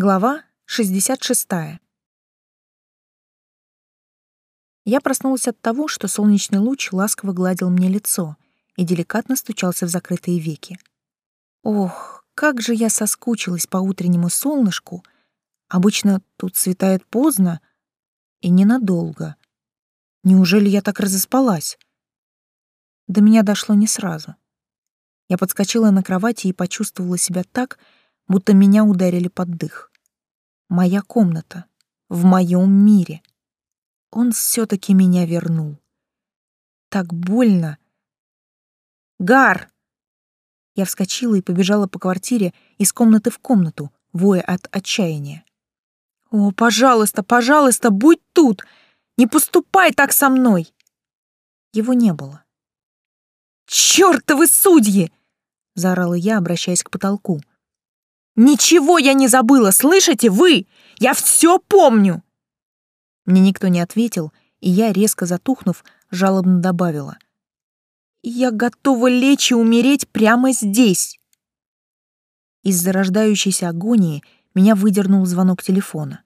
Глава 66. Я проснулась от того, что солнечный луч ласково гладил мне лицо и деликатно стучался в закрытые веки. Ох, как же я соскучилась по утреннему солнышку. Обычно тут светает поздно и ненадолго. Неужели я так разоспалась? До меня дошло не сразу. Я подскочила на кровати и почувствовала себя так, будто меня ударили под дых. Моя комната. В моем мире. Он все-таки меня вернул. Так больно. Гар! Я вскочила и побежала по квартире из комнаты в комнату, воя от отчаяния. «О, пожалуйста, пожалуйста, будь тут! Не поступай так со мной!» Его не было. «Чёртовы судьи!» — заорала я, обращаясь к потолку. Ничего я не забыла, слышите вы? Я все помню!» Мне никто не ответил, и я, резко затухнув, жалобно добавила. «Я готова лечь и умереть прямо здесь!» Из зарождающейся агонии меня выдернул звонок телефона.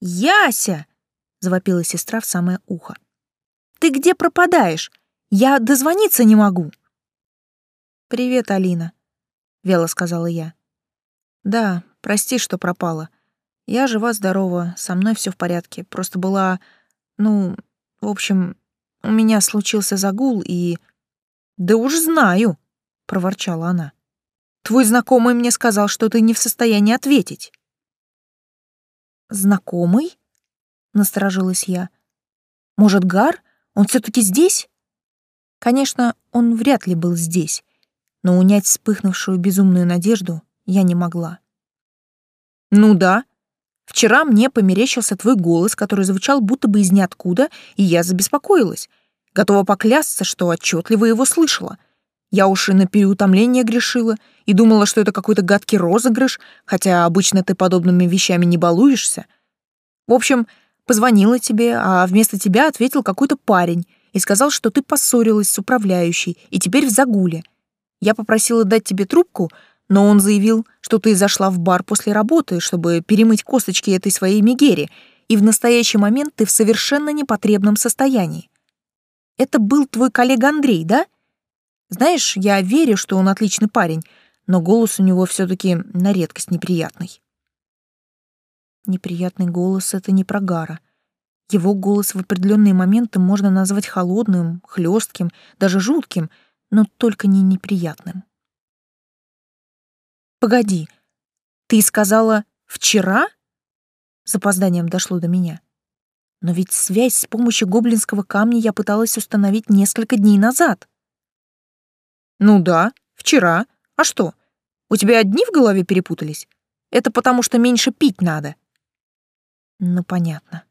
«Яся!» — завопила сестра в самое ухо. «Ты где пропадаешь? Я дозвониться не могу!» «Привет, Алина!» Вяло сказала я. Да, прости, что пропала. Я жива-здорова, со мной все в порядке. Просто была, ну, в общем, у меня случился загул и Да уж знаю, проворчала она. Твой знакомый мне сказал, что ты не в состоянии ответить. Знакомый? Насторожилась я. Может, Гар? Он все таки здесь? Конечно, он вряд ли был здесь но унять вспыхнувшую безумную надежду я не могла. «Ну да. Вчера мне померещился твой голос, который звучал будто бы из ниоткуда, и я забеспокоилась. Готова поклясться, что отчетливо его слышала. Я уж и на переутомление грешила и думала, что это какой-то гадкий розыгрыш, хотя обычно ты подобными вещами не балуешься. В общем, позвонила тебе, а вместо тебя ответил какой-то парень и сказал, что ты поссорилась с управляющей и теперь в загуле — я попросила дать тебе трубку, но он заявил, что ты зашла в бар после работы, чтобы перемыть косточки этой своей мигери, и в настоящий момент ты в совершенно непотребном состоянии. Это был твой коллега Андрей, да? Знаешь, я верю, что он отличный парень, но голос у него все таки на редкость неприятный. Неприятный голос — это не про Гара. Его голос в определенные моменты можно назвать холодным, хлестким, даже жутким — но только не неприятным. «Погоди, ты сказала «вчера»?» Запозданием дошло до меня. Но ведь связь с помощью гоблинского камня я пыталась установить несколько дней назад. «Ну да, вчера. А что, у тебя одни в голове перепутались? Это потому, что меньше пить надо». Ну, понятно.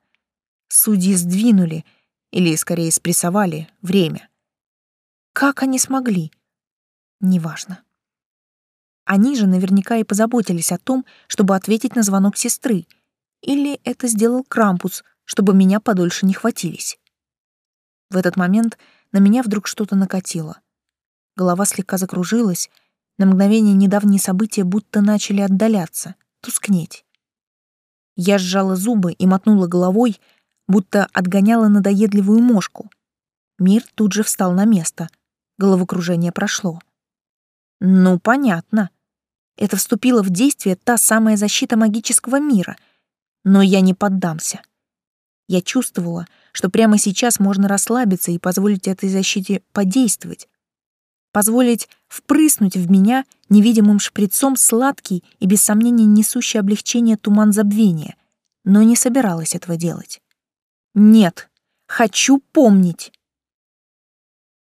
Судьи сдвинули, или, скорее, спрессовали, время. Как они смогли? Неважно. Они же наверняка и позаботились о том, чтобы ответить на звонок сестры. Или это сделал Крампус, чтобы меня подольше не хватились. В этот момент на меня вдруг что-то накатило. Голова слегка закружилась, на мгновение недавние события будто начали отдаляться, тускнеть. Я сжала зубы и мотнула головой, будто отгоняла надоедливую мошку. Мир тут же встал на место — Головокружение прошло. Ну, понятно. Это вступила в действие та самая защита магического мира. Но я не поддамся. Я чувствовала, что прямо сейчас можно расслабиться и позволить этой защите подействовать. Позволить впрыснуть в меня невидимым шприцом сладкий и без сомнения несущий облегчение туман забвения, но не собиралась этого делать. Нет, хочу помнить.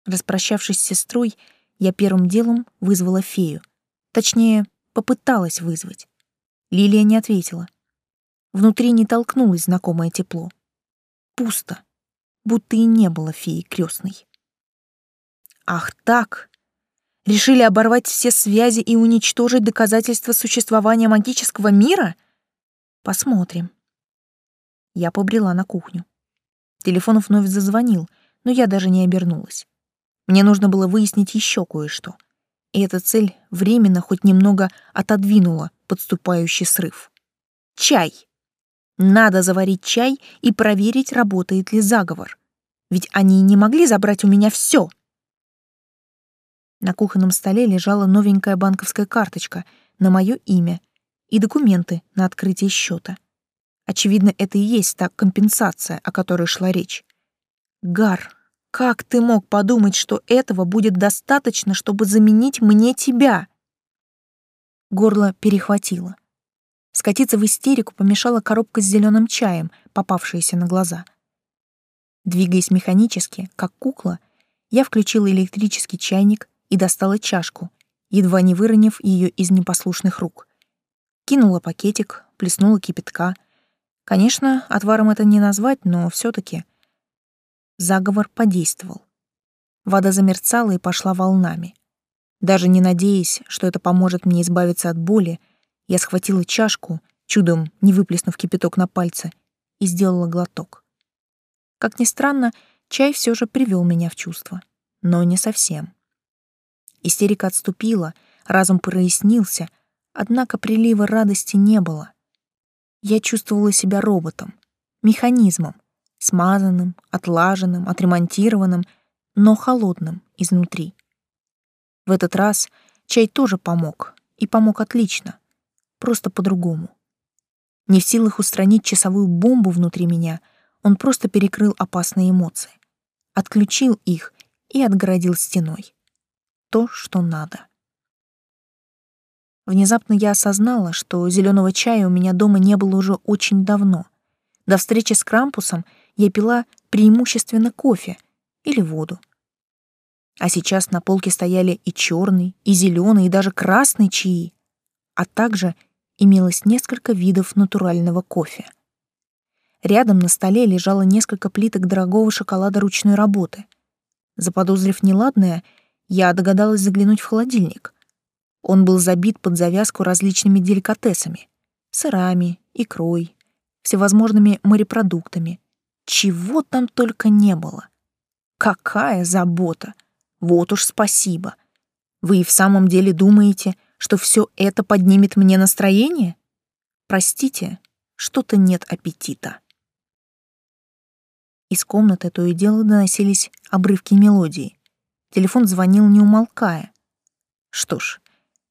Распрощавшись с сестрой, я первым делом вызвала фею. Точнее, попыталась вызвать. Лилия не ответила. Внутри не толкнулось знакомое тепло. Пусто, будто и не было феи крестной. Ах так! Решили оборвать все связи и уничтожить доказательства существования магического мира? Посмотрим. Я побрела на кухню. Телефон вновь зазвонил, но я даже не обернулась. Мне нужно было выяснить еще кое-что. И эта цель временно хоть немного отодвинула подступающий срыв. Чай. Надо заварить чай и проверить, работает ли заговор. Ведь они не могли забрать у меня все. На кухонном столе лежала новенькая банковская карточка на мое имя и документы на открытие счета. Очевидно, это и есть та компенсация, о которой шла речь. Гар, как ты мог подумать, что этого будет достаточно, чтобы заменить мне тебя? Горло перехватило. Скатиться в истерику помешала коробка с зеленым чаем, попавшаяся на глаза. Двигаясь механически, как кукла, я включила электрический чайник и достала чашку, едва не выронив ее из непослушных рук. Кинула пакетик, плеснула кипятка. Конечно, отваром это не назвать, но все таки Заговор подействовал. Вода замерцала и пошла волнами. Даже не надеясь, что это поможет мне избавиться от боли, я схватила чашку, чудом не выплеснув кипяток на пальцы, и сделала глоток. Как ни странно, чай все же привел меня в чувство, но не совсем. Истерика отступила, разум прояснился, однако прилива радости не было. Я чувствовала себя роботом, механизмом, смазанным, отлаженным, отремонтированным, но холодным изнутри. В этот раз чай тоже помог, и помог отлично, просто по-другому. Не в силах устранить часовую бомбу внутри меня, он просто перекрыл опасные эмоции, отключил их и отгородил стеной. То, что надо. Внезапно я осознала, что зеленого чая у меня дома не было уже очень давно. До встречи с Крампусом — я пила преимущественно кофе или воду. А сейчас на полке стояли и черный, и зеленый, и даже красный чаи, а также имелось несколько видов натурального кофе. Рядом на столе лежало несколько плиток дорогого шоколада ручной работы. Заподозрив неладное, я догадалась заглянуть в холодильник. Он был забит под завязку различными деликатесами — сырами, икрой, всевозможными морепродуктами, чего там только не было. Какая забота! Вот уж спасибо. Вы и в самом деле думаете, что все это поднимет мне настроение? Простите, что-то нет аппетита. Из комнаты то и дело доносились обрывки мелодии. Телефон звонил, не умолкая. Что ж,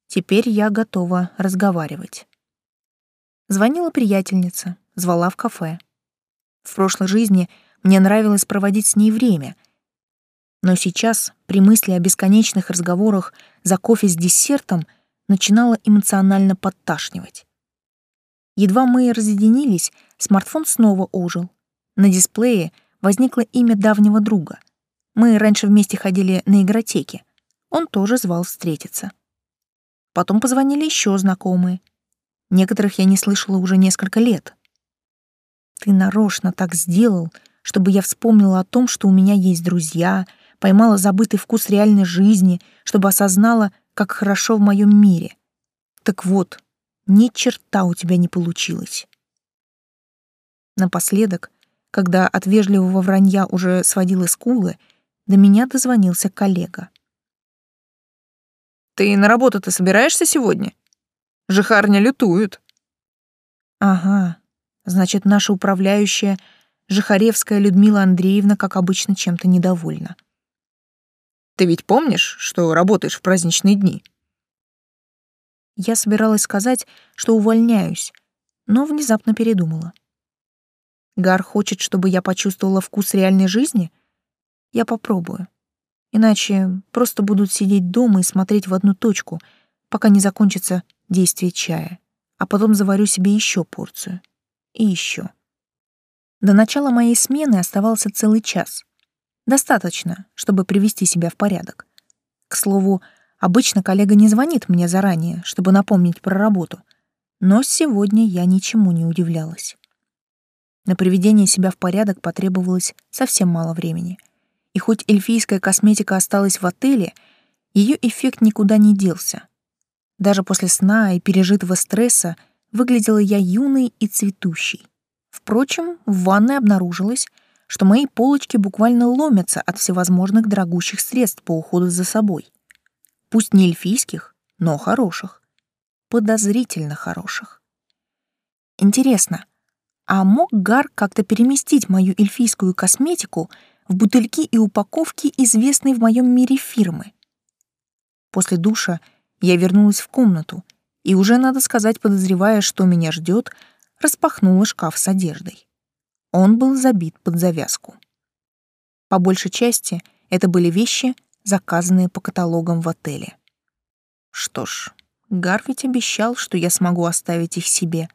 теперь я готова разговаривать. Звонила приятельница, звала в кафе. В прошлой жизни мне нравилось проводить с ней время. Но сейчас, при мысли о бесконечных разговорах за кофе с десертом, начинало эмоционально подташнивать. Едва мы разъединились, смартфон снова ожил. На дисплее возникло имя давнего друга. Мы раньше вместе ходили на игротеки. Он тоже звал встретиться. Потом позвонили еще знакомые. Некоторых я не слышала уже несколько лет. Ты нарочно так сделал, чтобы я вспомнила о том, что у меня есть друзья, поймала забытый вкус реальной жизни, чтобы осознала, как хорошо в моем мире. Так вот, ни черта у тебя не получилось. Напоследок, когда от вежливого вранья уже сводила скулы, до меня дозвонился коллега. «Ты на работу-то собираешься сегодня? Жихарня лютуют». «Ага, Значит, наша управляющая Жихаревская Людмила Андреевна, как обычно, чем-то недовольна. Ты ведь помнишь, что работаешь в праздничные дни? Я собиралась сказать, что увольняюсь, но внезапно передумала. Гар хочет, чтобы я почувствовала вкус реальной жизни? Я попробую. Иначе просто будут сидеть дома и смотреть в одну точку, пока не закончится действие чая, а потом заварю себе еще порцию и еще. До начала моей смены оставался целый час. Достаточно, чтобы привести себя в порядок. К слову, обычно коллега не звонит мне заранее, чтобы напомнить про работу, но сегодня я ничему не удивлялась. На приведение себя в порядок потребовалось совсем мало времени. И хоть эльфийская косметика осталась в отеле, ее эффект никуда не делся. Даже после сна и пережитого стресса — выглядела я юной и цветущей. Впрочем, в ванной обнаружилось, что мои полочки буквально ломятся от всевозможных дорогущих средств по уходу за собой. Пусть не эльфийских, но хороших. подозрительно хороших. Интересно, а мог Гар как-то переместить мою эльфийскую косметику в бутыльки и упаковки известной в моем мире фирмы? После душа я вернулась в комнату и уже, надо сказать, подозревая, что меня ждет, распахнула шкаф с одеждой. Он был забит под завязку. По большей части это были вещи, заказанные по каталогам в отеле. Что ж, Гар ведь обещал, что я смогу оставить их себе.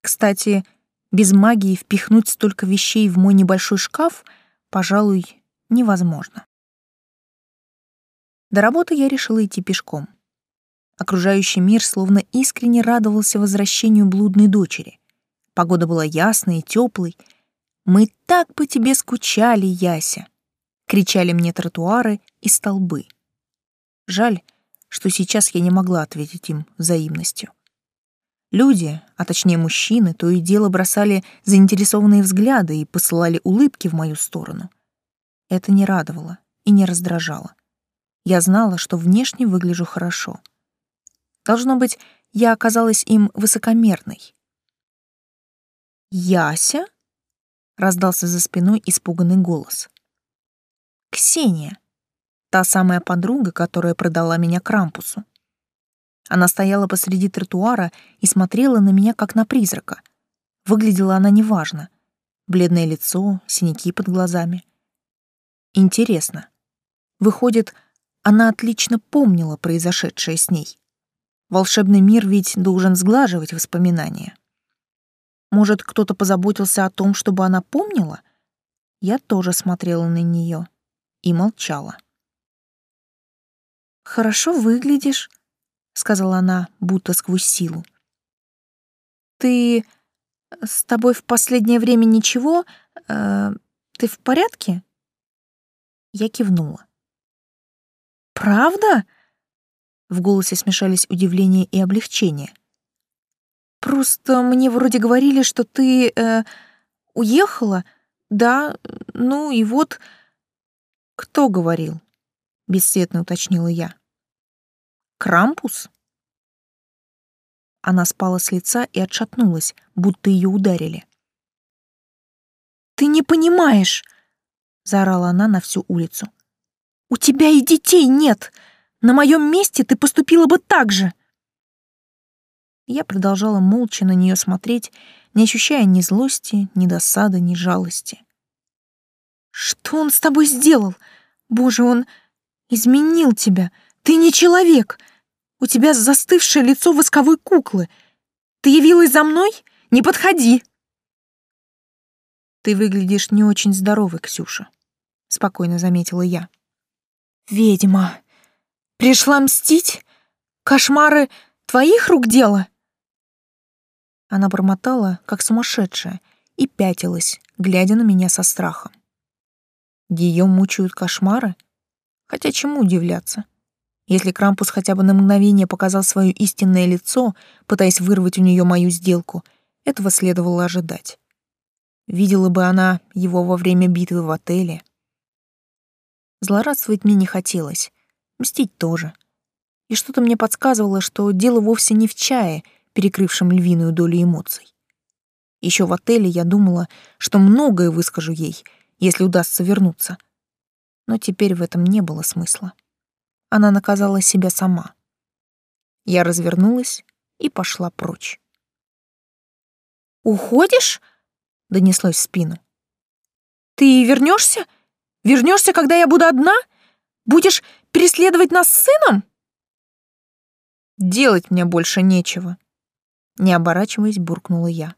Кстати, без магии впихнуть столько вещей в мой небольшой шкаф, пожалуй, невозможно. До работы я решила идти пешком. Окружающий мир словно искренне радовался возвращению блудной дочери. Погода была ясной и теплой. «Мы так по тебе скучали, Яся!» — кричали мне тротуары и столбы. Жаль, что сейчас я не могла ответить им взаимностью. Люди, а точнее мужчины, то и дело бросали заинтересованные взгляды и посылали улыбки в мою сторону. Это не радовало и не раздражало. Я знала, что внешне выгляжу хорошо. Должно быть, я оказалась им высокомерной. «Яся?» — раздался за спиной испуганный голос. «Ксения, та самая подруга, которая продала меня Крампусу. Она стояла посреди тротуара и смотрела на меня, как на призрака. Выглядела она неважно. Бледное лицо, синяки под глазами. Интересно. Выходит, она отлично помнила произошедшее с ней. Волшебный мир ведь должен сглаживать воспоминания. Может, кто-то позаботился о том, чтобы она помнила? Я тоже смотрела на нее и молчала. «Хорошо выглядишь», — сказала она, будто сквозь силу. «Ты... с тобой в последнее время ничего? Э, ты в порядке?» Я кивнула. «Правда?» В голосе смешались удивление и облегчение. Просто мне вроде говорили, что ты э, уехала. Да, ну и вот... Кто говорил? Бесцветно уточнила я. Крампус? Она спала с лица и отшатнулась, будто ее ударили. «Ты не понимаешь!» — заорала она на всю улицу. «У тебя и детей нет! На моем месте ты поступила бы так же!» Я продолжала молча на нее смотреть, не ощущая ни злости, ни досады, ни жалости. «Что он с тобой сделал? Боже, он изменил тебя! Ты не человек! У тебя застывшее лицо восковой куклы! Ты явилась за мной? Не подходи!» «Ты выглядишь не очень здоровой, Ксюша», — спокойно заметила я. «Ведьма! Пришла мстить? Кошмары твоих рук дело?» Она бормотала, как сумасшедшая, и пятилась, глядя на меня со страхом. Ее мучают кошмары? Хотя чему удивляться? Если Крампус хотя бы на мгновение показал свое истинное лицо, пытаясь вырвать у нее мою сделку, этого следовало ожидать. Видела бы она его во время битвы в отеле. Злорадствовать мне не хотелось, мстить тоже. И что-то мне подсказывало, что дело вовсе не в чае — перекрывшим львиную долю эмоций. Еще в отеле я думала, что многое выскажу ей, если удастся вернуться. Но теперь в этом не было смысла. Она наказала себя сама. Я развернулась и пошла прочь. «Уходишь?» — донеслось в спину. «Ты вернешься? Вернешься, когда я буду одна? Будешь преследовать нас с сыном?» «Делать мне больше нечего», не оборачиваясь, буркнула я.